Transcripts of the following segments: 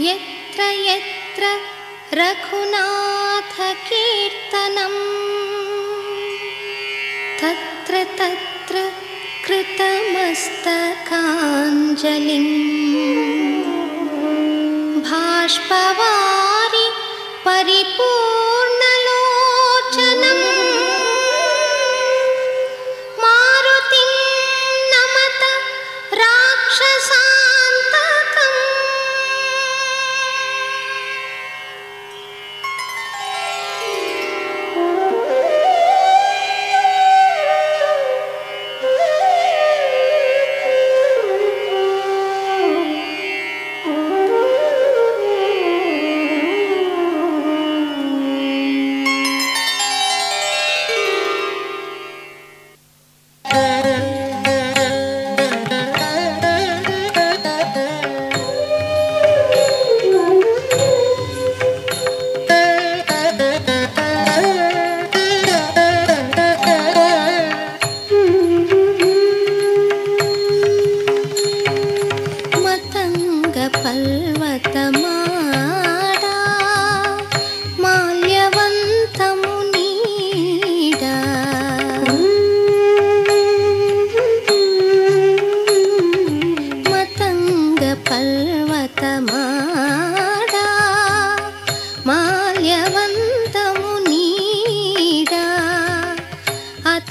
यत्र यत्र रघुनाथकीर्तनम्। तत्र तत्र कृतमस्तकाञ्जलिम्। भाष्पवारि परिपूर्णलोचनम्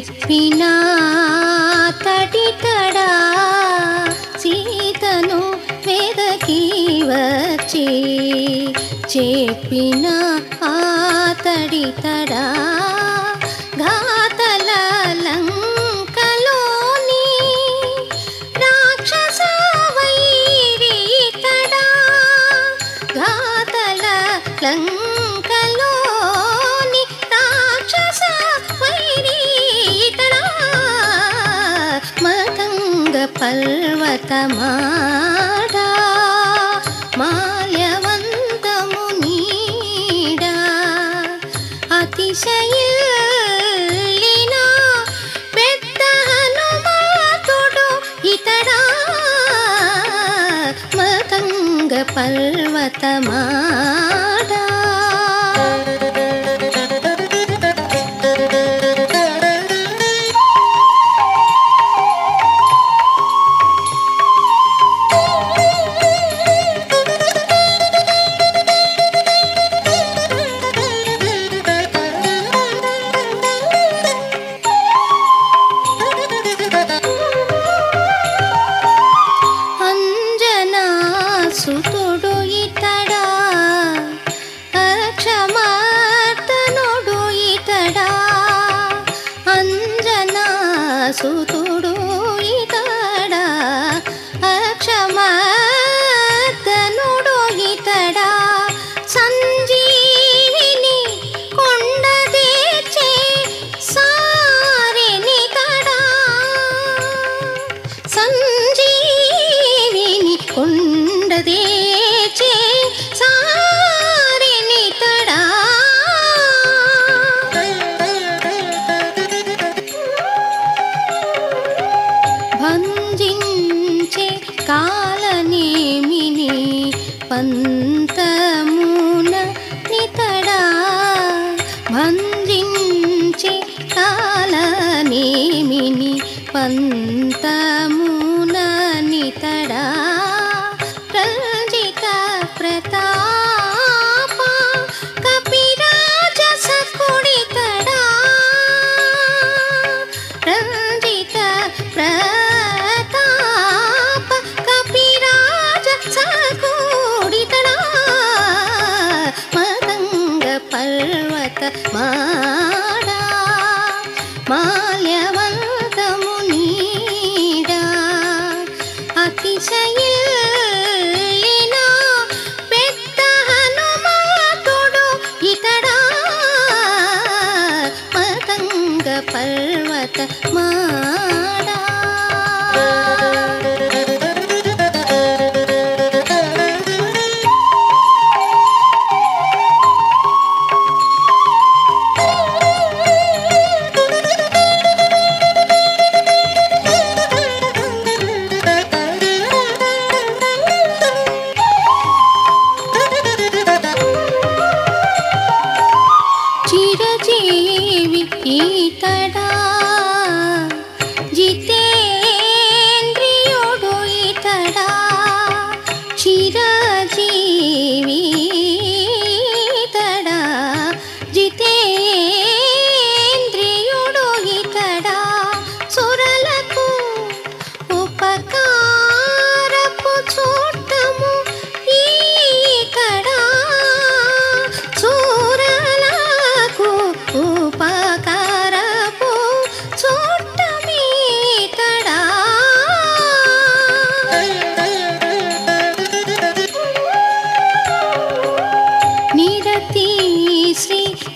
చెప్పినా తడితడా సీతను వెదకి వచ్చి చెప్పిన ఆ తడితడా ఘాతల లంకలోని రాక్షస వైరితడా ఘాతల లంకలోని పర్వతమాడా మాల్యవంతము నీడా అతిశయిల్లిన పెద్ద too పంతమున నితడా భంజించి కాలనేమిని పంతము Mama cheetah.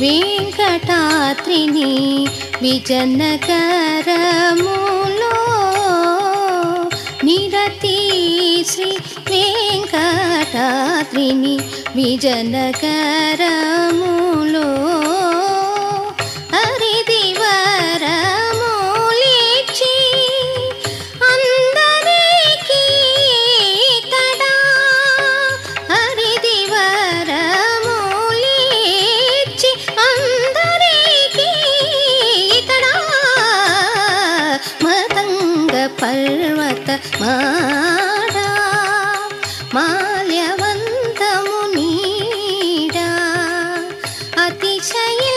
వెంకటాత్రిని విజనకరములో నిరతి శ్రీ వెంకటాత్రిని విజనకరములో चाहिए